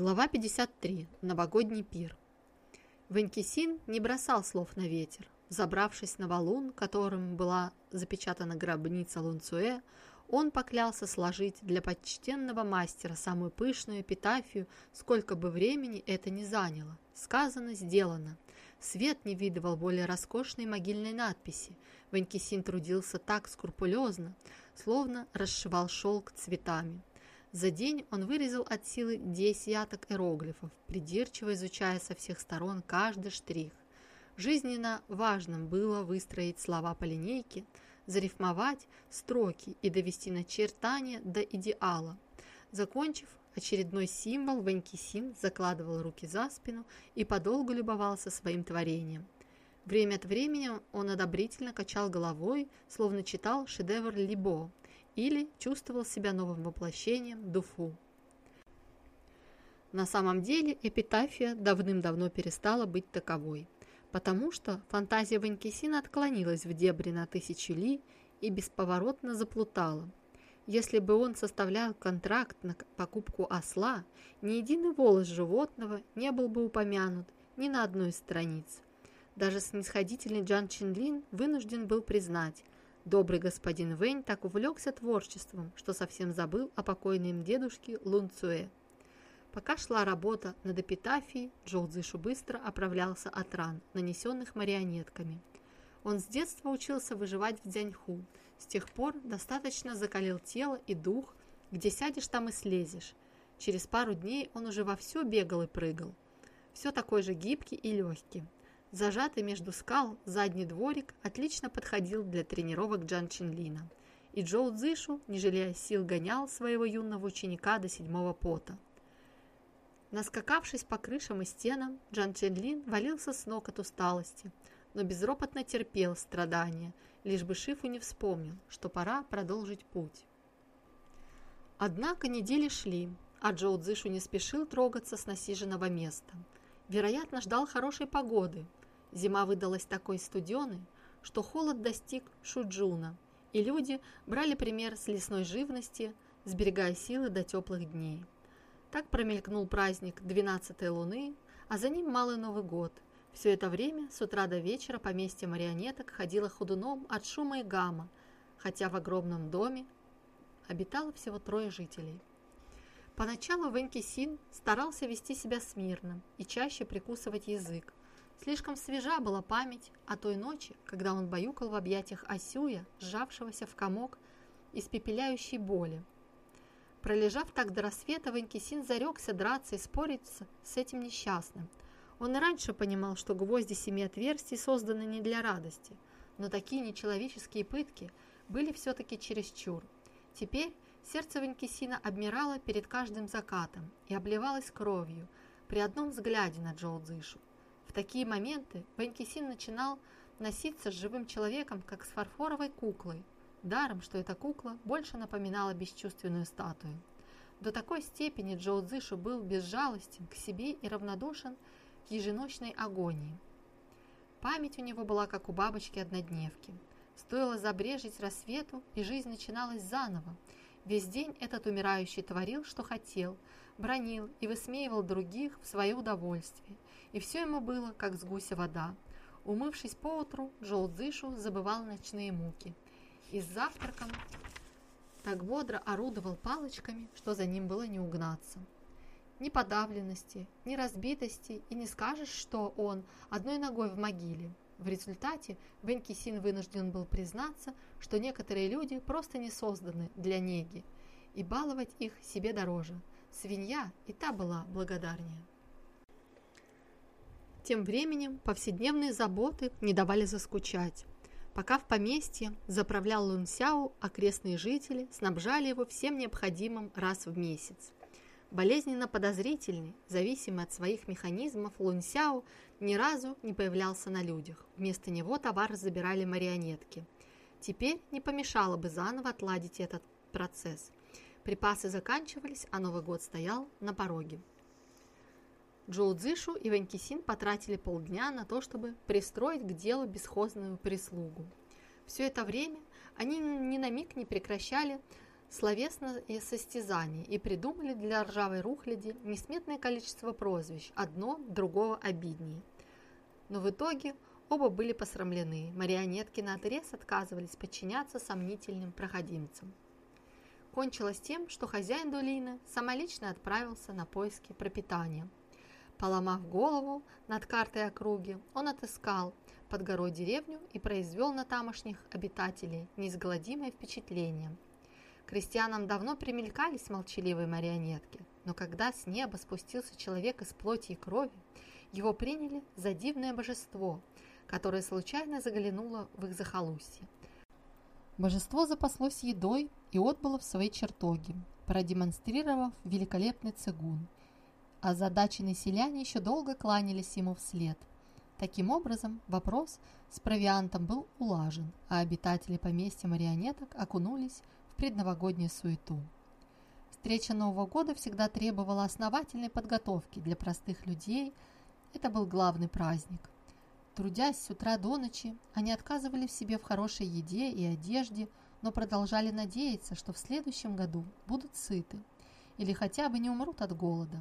Глава 53. Новогодний пир. Венкисин не бросал слов на ветер. Забравшись на валун, которым была запечатана гробница Лунцуэ, он поклялся сложить для почтенного мастера самую пышную эпитафию, сколько бы времени это ни заняло. Сказано, сделано. Свет не видывал более роскошной могильной надписи. Венкисин трудился так скрупулезно, словно расшивал шелк цветами. За день он вырезал от силы десяток иероглифов, придирчиво изучая со всех сторон каждый штрих. Жизненно важным было выстроить слова по линейке, зарифмовать строки и довести начертание до идеала. Закончив, очередной символ Ванькисин закладывал руки за спину и подолгу любовался своим творением. Время от времени он одобрительно качал головой, словно читал шедевр Либо – или чувствовал себя новым воплощением Дуфу. На самом деле эпитафия давным-давно перестала быть таковой, потому что фантазия Ванькисина отклонилась в дебри на тысячу ли и бесповоротно заплутала. Если бы он составлял контракт на покупку осла, ни единый волос животного не был бы упомянут ни на одной из страниц. Даже снисходительный Джан Чинлин вынужден был признать – Добрый господин Вэнь так увлекся творчеством, что совсем забыл о покойном дедушке Лун Цуэ. Пока шла работа над эпитафией, Джоу Цзышу быстро оправлялся от ран, нанесенных марионетками. Он с детства учился выживать в Дзяньху. С тех пор достаточно закалил тело и дух, где сядешь, там и слезешь. Через пару дней он уже вовсю бегал и прыгал. Все такой же гибкий и легкий. Зажатый между скал задний дворик отлично подходил для тренировок Джан Чинлина. И Джоу Цзышу, не жалея сил, гонял своего юного ученика до седьмого пота. Наскакавшись по крышам и стенам, Джан Чинлин валился с ног от усталости, но безропотно терпел страдания, лишь бы Шифу не вспомнил, что пора продолжить путь. Однако недели шли, а Джоу Цзышу не спешил трогаться с насиженного места. Вероятно, ждал хорошей погоды, Зима выдалась такой студеной, что холод достиг Шуджуна, и люди брали пример с лесной живности, сберегая силы до теплых дней. Так промелькнул праздник 12 луны, а за ним Малый Новый год. Все это время с утра до вечера поместье марионеток ходило ходуном от шума и гамма, хотя в огромном доме обитало всего трое жителей. Поначалу Венки Син старался вести себя смирно и чаще прикусывать язык, Слишком свежа была память о той ночи, когда он баюкал в объятиях Асюя, сжавшегося в комок испепеляющей боли. Пролежав так до рассвета, Ванькисин зарекся драться и спорить с этим несчастным. Он и раньше понимал, что гвозди семи отверстий созданы не для радости, но такие нечеловеческие пытки были все-таки чересчур. Теперь сердце Ванькисина обмирало перед каждым закатом и обливалось кровью при одном взгляде на Джоу Цзышу. Такие моменты Ванькисин начинал носиться с живым человеком, как с фарфоровой куклой, даром, что эта кукла больше напоминала бесчувственную статую. До такой степени Джоу Цзышу был безжалостен к себе и равнодушен к еженочной агонии. Память у него была как у бабочки-однодневки. Стоило забрежить рассвету, и жизнь начиналась заново. Весь день этот умирающий творил, что хотел, бронил и высмеивал других в свое удовольствие – и все ему было, как с гуся вода. Умывшись поутру, Джоу Цзышу забывал ночные муки. И с завтраком так бодро орудовал палочками, что за ним было не угнаться. Ни подавленности, ни разбитости, и не скажешь, что он одной ногой в могиле. В результате Вэнь Кисин вынужден был признаться, что некоторые люди просто не созданы для неги, и баловать их себе дороже. Свинья и та была благодарнее. Тем временем повседневные заботы не давали заскучать. Пока в поместье заправлял Лун Сяо, окрестные жители снабжали его всем необходимым раз в месяц. Болезненно подозрительный, зависимый от своих механизмов, Лун Сяо ни разу не появлялся на людях. Вместо него товар забирали марионетки. Теперь не помешало бы заново отладить этот процесс. Припасы заканчивались, а Новый год стоял на пороге. Джоу Цзышу и Ванькисин потратили полдня на то, чтобы пристроить к делу бесхозную прислугу. Все это время они ни на миг не прекращали словесные состязания и придумали для ржавой рухляди несметное количество прозвищ, одно другого обиднее. Но в итоге оба были посрамлены, марионетки на отрез отказывались подчиняться сомнительным проходимцам. Кончилось тем, что хозяин Дулина самолично отправился на поиски пропитания. Поломав голову над картой округи, он отыскал под горой деревню и произвел на тамошних обитателей неизгладимое впечатление – Крестьянам давно примелькались молчаливые марионетки, но когда с неба спустился человек из плоти и крови, его приняли за дивное божество, которое случайно заглянуло в их захолустье. Божество запаслось едой и отбыло в свои чертоги, продемонстрировав великолепный цигун. А задаченные селяне еще долго кланялись ему вслед. Таким образом, вопрос с провиантом был улажен, а обитатели поместья марионеток окунулись предновогоднюю суету. Встреча Нового года всегда требовала основательной подготовки для простых людей. Это был главный праздник. Трудясь с утра до ночи, они отказывали в себе в хорошей еде и одежде, но продолжали надеяться, что в следующем году будут сыты или хотя бы не умрут от голода.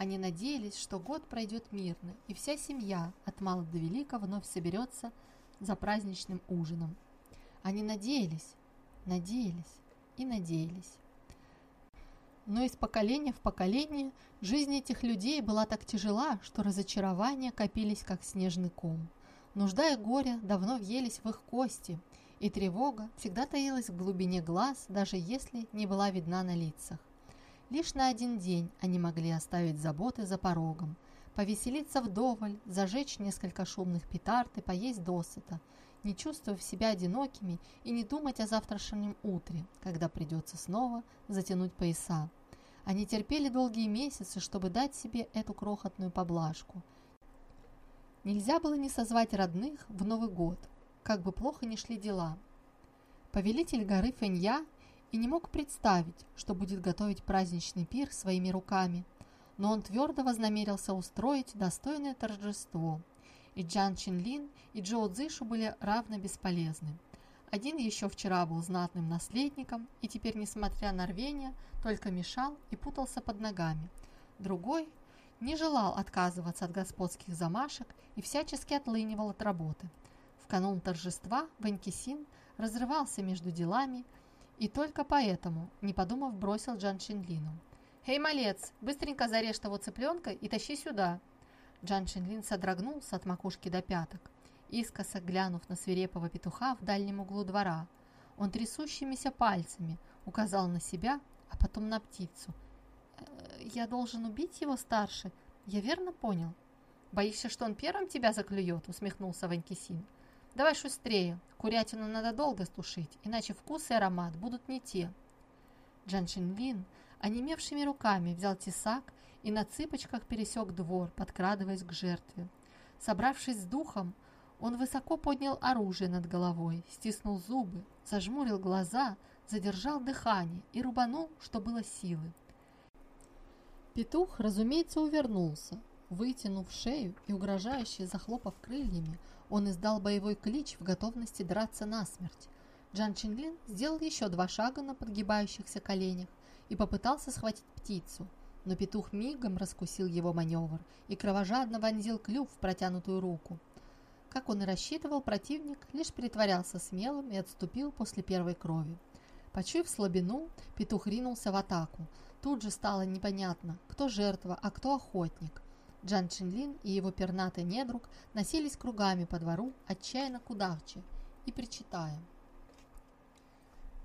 Они надеялись, что год пройдет мирно, и вся семья от мала до велика вновь соберется за праздничным ужином. Они надеялись, надеялись и надеялись. Но из поколения в поколение жизнь этих людей была так тяжела, что разочарования копились, как снежный ком. Нужда и горе давно въелись в их кости, и тревога всегда таилась в глубине глаз, даже если не была видна на лицах. Лишь на один день они могли оставить заботы за порогом, повеселиться вдоволь, зажечь несколько шумных петард и поесть досыта – не чувствовав себя одинокими и не думать о завтрашнем утре, когда придется снова затянуть пояса. Они терпели долгие месяцы, чтобы дать себе эту крохотную поблажку. Нельзя было не созвать родных в Новый год, как бы плохо ни шли дела. Повелитель горы Фенья и не мог представить, что будет готовить праздничный пир своими руками, но он твердо вознамерился устроить достойное торжество – и Джан Чинлин, и Джоу Цзишу были равно бесполезны. Один еще вчера был знатным наследником и теперь, несмотря на рвение, только мешал и путался под ногами. Другой не желал отказываться от господских замашек и всячески отлынивал от работы. В канун торжества Ванькисин разрывался между делами и только поэтому, не подумав, бросил Джан Чинлину. «Эй, малец, быстренько зарежь того цыпленка и тащи сюда!» Джан Шинлин содрогнулся от макушки до пяток, искоса глянув на свирепого петуха в дальнем углу двора. Он трясущимися пальцами указал на себя, а потом на птицу. «Э, «Я должен убить его старше? Я верно понял?» «Боишься, что он первым тебя заклюет?» — усмехнулся Ванькисин. «Давай шустрее. Курятину надо долго стушить, иначе вкус и аромат будут не те». Джан Шинлин онемевшими руками взял тесак и на цыпочках пересек двор, подкрадываясь к жертве. Собравшись с духом, он высоко поднял оружие над головой, стиснул зубы, зажмурил глаза, задержал дыхание и рубанул, что было силы. Петух, разумеется, увернулся. Вытянув шею и угрожающе захлопав крыльями, он издал боевой клич в готовности драться насмерть. Джан Чинлин сделал еще два шага на подгибающихся коленях и попытался схватить птицу – но петух мигом раскусил его маневр и кровожадно вонзил клюв в протянутую руку. Как он и рассчитывал, противник лишь притворялся смелым и отступил после первой крови. Почуяв слабину, петух ринулся в атаку. Тут же стало непонятно, кто жертва, а кто охотник. Джан Чинлин и его пернатый недруг носились кругами по двору, отчаянно кудахча и причитая.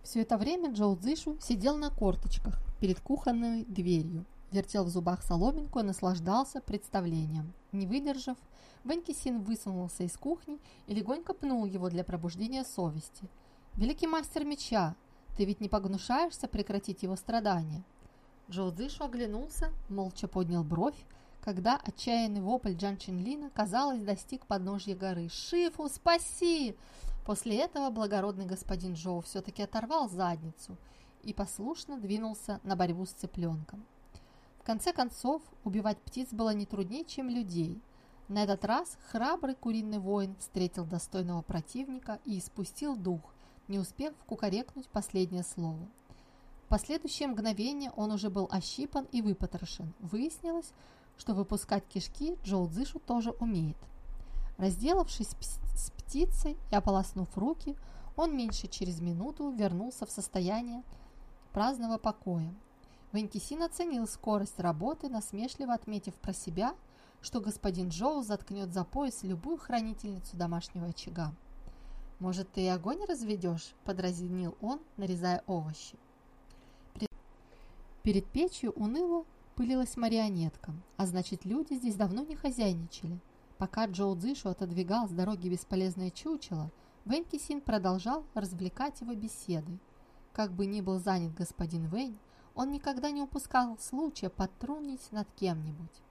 Все это время Джоу Цзишу сидел на корточках перед кухонной дверью вертел в зубах соломинку и наслаждался представлением. Не выдержав, Ванькисин высунулся из кухни и легонько пнул его для пробуждения совести. «Великий мастер меча, ты ведь не погнушаешься прекратить его страдания?» Джоу Цзишу оглянулся, молча поднял бровь, когда отчаянный вопль Джан Чинлина, казалось, достиг подножья горы. «Шифу, спаси!» После этого благородный господин Джоу все-таки оторвал задницу и послушно двинулся на борьбу с цыпленком. В конце концов, убивать птиц было не труднее, чем людей. На этот раз храбрый куриный воин встретил достойного противника и испустил дух, не успев кукарекнуть последнее слово. В последующее мгновение он уже был ощипан и выпотрошен. Выяснилось, что выпускать кишки Джоу Цзышу тоже умеет. Разделавшись с птицей и ополоснув руки, он меньше через минуту вернулся в состояние праздного покоя. Венкисин оценил скорость работы, насмешливо отметив про себя, что господин Джоу заткнет за пояс любую хранительницу домашнего очага. «Может, ты и огонь разведешь?» – подразнил он, нарезая овощи. Перед печью уныло пылилась марионетка, а значит, люди здесь давно не хозяйничали. Пока Джоу Цзишу отодвигал с дороги бесполезное чучело, Вэнь Кисин продолжал развлекать его беседой. Как бы ни был занят господин Вэнь, он никогда не упускал случая подтрунить над кем-нибудь.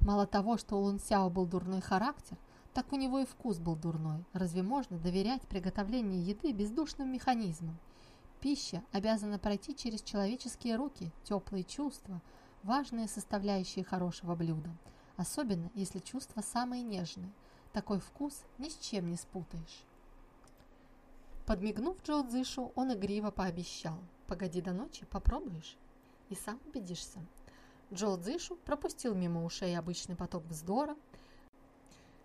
Мало того, что у Лун Сяо был дурной характер, так у него и вкус был дурной. Разве можно доверять приготовлению еды бездушным механизмам? Пища обязана пройти через человеческие руки, теплые чувства, важные составляющие хорошего блюда, особенно если чувства самые нежные. Такой вкус ни с чем не спутаешь. Подмигнув Джоу Цзышу, он игриво пообещал. «Погоди до ночи, попробуешь, и сам убедишься». Джоу Цзышу пропустил мимо ушей обычный поток вздора.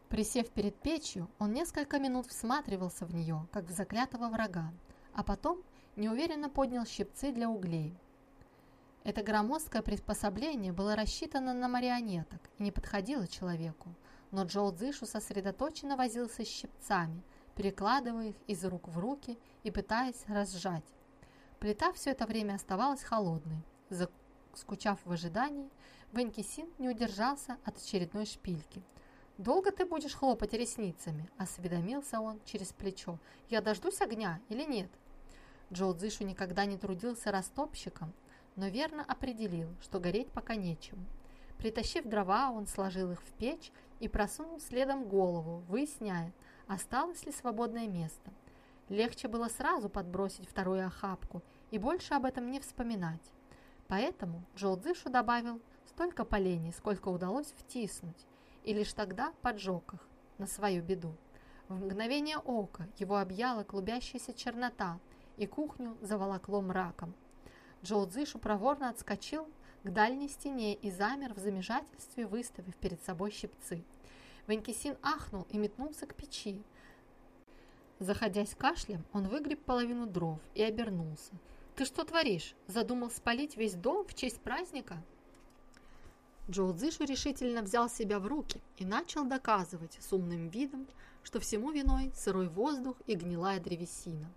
Присев перед печью, он несколько минут всматривался в нее, как в заклятого врага, а потом неуверенно поднял щипцы для углей. Это громоздкое приспособление было рассчитано на марионеток и не подходило человеку, но Джоу Цзышу сосредоточенно возился с щипцами, перекладывая их из рук в руки и пытаясь разжать. Плита все это время оставалась холодной. Скучав в ожидании, Венкисин не удержался от очередной шпильки. «Долго ты будешь хлопать ресницами?» – осведомился он через плечо. «Я дождусь огня или нет?» Джоу Цзышу никогда не трудился растопщиком, но верно определил, что гореть пока нечем. Притащив дрова, он сложил их в печь и просунул следом голову, выясняя, осталось ли свободное место. Легче было сразу подбросить вторую охапку и больше об этом не вспоминать. Поэтому Джоу Цзышу добавил столько полений, сколько удалось втиснуть, и лишь тогда поджег их на свою беду. В мгновение ока его объяла клубящаяся чернота – и кухню заволокло мраком. Джоу Цзышу проворно отскочил к дальней стене и замер в замешательстве, выставив перед собой щипцы. Ванькисин ахнул и метнулся к печи. Заходясь кашлем, он выгреб половину дров и обернулся. «Ты что творишь? Задумал спалить весь дом в честь праздника?» Джоу Цзышу решительно взял себя в руки и начал доказывать с умным видом, что всему виной сырой воздух и гнилая древесина.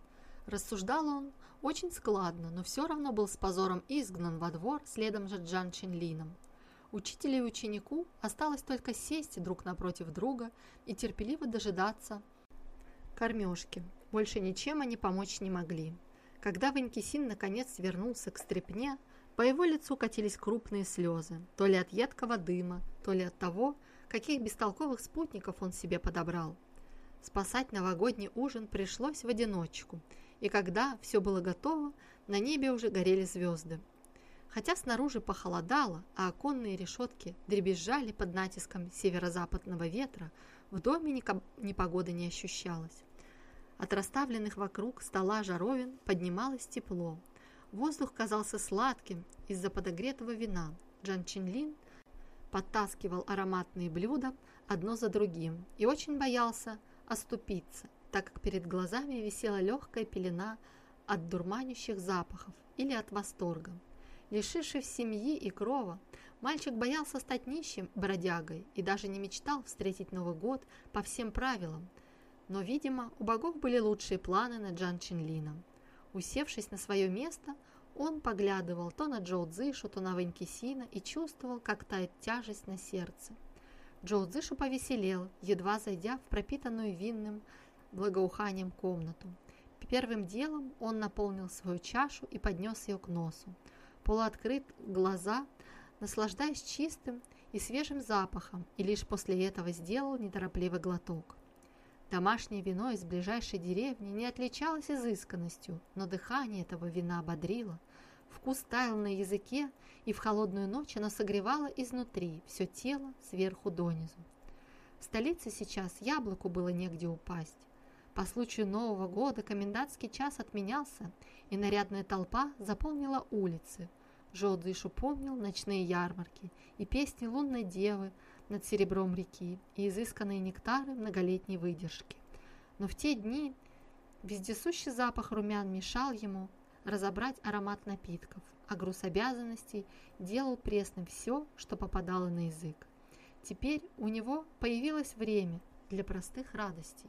Рассуждал он очень складно, но все равно был с позором изгнан во двор следом же Джан Чинлином. Учителю и ученику осталось только сесть друг напротив друга и терпеливо дожидаться кормежки. Больше ничем они помочь не могли. Когда Ванькисин наконец вернулся к стрепне, по его лицу катились крупные слезы, то ли от едкого дыма, то ли от того, каких бестолковых спутников он себе подобрал. Спасать новогодний ужин пришлось в одиночку – и когда все было готово, на небе уже горели звезды. Хотя снаружи похолодало, а оконные решетки дребезжали под натиском северо-западного ветра, в доме непогода не ощущалась. От расставленных вокруг стола жаровин поднималось тепло. Воздух казался сладким из-за подогретого вина. Джан Чинлин подтаскивал ароматные блюда одно за другим и очень боялся оступиться так как перед глазами висела легкая пелена от дурманящих запахов или от восторга. Лишившись семьи и крова, мальчик боялся стать нищим бродягой и даже не мечтал встретить Новый год по всем правилам. Но, видимо, у богов были лучшие планы на Джан Чинлина. Усевшись на свое место, он поглядывал то на Джоу Цзышу, то на Ванькисина и чувствовал, как тает тяжесть на сердце. Джоу Цзышу повеселел, едва зайдя в пропитанную винным благоуханием комнату. Первым делом он наполнил свою чашу и поднес ее к носу. Полуоткрыт глаза, наслаждаясь чистым и свежим запахом, и лишь после этого сделал неторопливый глоток. Домашнее вино из ближайшей деревни не отличалось изысканностью, но дыхание этого вина бодрило. Вкус таял на языке, и в холодную ночь оно согревало изнутри все тело сверху донизу. В столице сейчас яблоку было негде упасть. По случаю Нового года комендантский час отменялся, и нарядная толпа заполнила улицы. Жоудышу помнил ночные ярмарки и песни лунной девы над серебром реки и изысканные нектары многолетней выдержки. Но в те дни вездесущий запах румян мешал ему разобрать аромат напитков, а груз обязанностей делал пресным все, что попадало на язык. Теперь у него появилось время для простых радостей.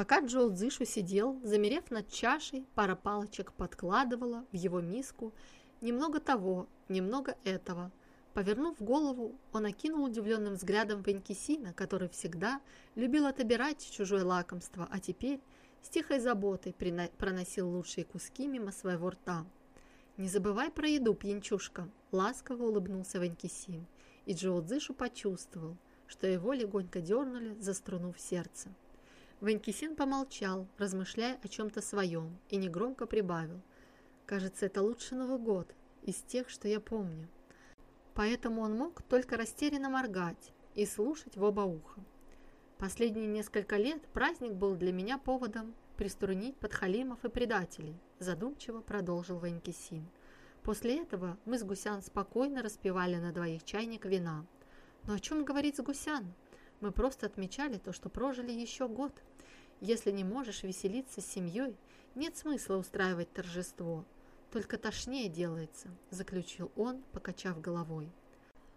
Пока Джоу Цзышу сидел, замерев над чашей, пара палочек подкладывала в его миску немного того, немного этого. Повернув голову, он окинул удивленным взглядом Венкисина, который всегда любил отобирать чужое лакомство, а теперь с тихой заботой проносил лучшие куски мимо своего рта. «Не забывай про еду, пьянчушка!» – ласково улыбнулся Ванькисин, и Джоу Цзышу почувствовал, что его легонько дернули за струну в сердце. Ванькисин помолчал, размышляя о чем-то своем, и негромко прибавил. «Кажется, это лучший Новый год из тех, что я помню». Поэтому он мог только растерянно моргать и слушать в оба уха. Последние несколько лет праздник был для меня поводом приструнить подхалимов и предателей, задумчиво продолжил Ванькисин. После этого мы с Гусян спокойно распивали на двоих чайник вина. Но о чем говорить с Гусян? Мы просто отмечали то, что прожили еще год. Если не можешь веселиться с семьей, нет смысла устраивать торжество. Только тошнее делается, заключил он, покачав головой.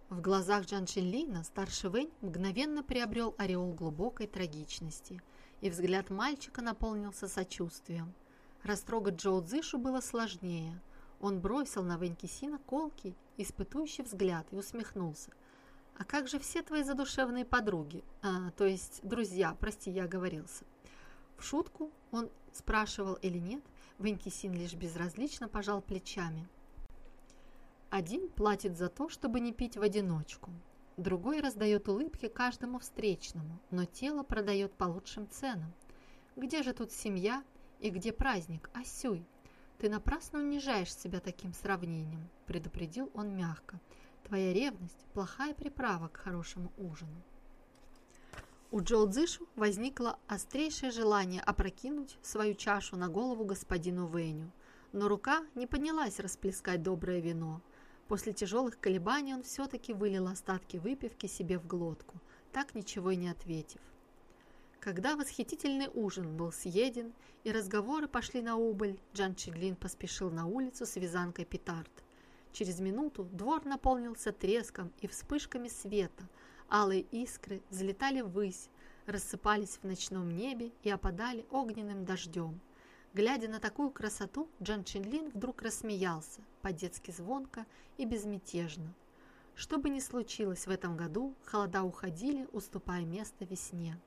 В глазах Джан Шинлина старший Вэнь мгновенно приобрел ореол глубокой трагичности, и взгляд мальчика наполнился сочувствием. Растрогать Джоу Цзышу было сложнее. Он бросил на Вэнь Кисина колкий, испытующий взгляд и усмехнулся. «А как же все твои задушевные подруги? А, то есть друзья, прости, я оговорился». Шутку он спрашивал или нет, Вэнь Кисин лишь безразлично пожал плечами – один платит за то, чтобы не пить в одиночку. Другой раздает улыбки каждому встречному, но тело продает по лучшим ценам. Где же тут семья и где праздник, Асюй? Ты напрасно унижаешь себя таким сравнением, предупредил он мягко. Твоя ревность – плохая приправа к хорошему ужину. У Джоу возникло острейшее желание опрокинуть свою чашу на голову господину Вэню, но рука не поднялась расплескать доброе вино – После тяжелых колебаний он все-таки вылил остатки выпивки себе в глотку, так ничего и не ответив. Когда восхитительный ужин был съеден и разговоры пошли на убыль, Джан Чиглин поспешил на улицу с вязанкой петард. Через минуту двор наполнился треском и вспышками света, алые искры взлетали ввысь, рассыпались в ночном небе и опадали огненным дождем. Глядя на такую красоту, Джан Чинлин вдруг рассмеялся, по-детски звонко и безмятежно. Что бы ни случилось в этом году, холода уходили, уступая место весне.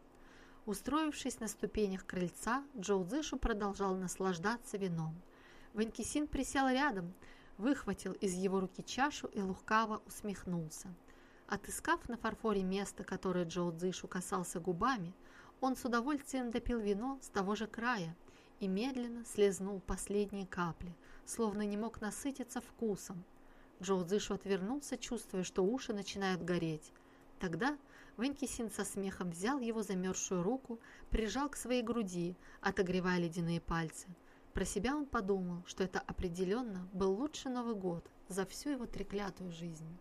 Устроившись на ступенях крыльца, Джоу Цзышу продолжал наслаждаться вином. Ванькисин присел рядом, выхватил из его руки чашу и лукаво усмехнулся. Отыскав на фарфоре место, которое Джоу Цзышу касался губами, он с удовольствием допил вино с того же края, и медленно слезнул последние капли, словно не мог насытиться вкусом. Джоу Цзышу отвернулся, чувствуя, что уши начинают гореть. Тогда Вэнькисин со смехом взял его замерзшую руку, прижал к своей груди, отогревая ледяные пальцы. Про себя он подумал, что это определенно был лучший Новый год за всю его треклятую жизнь.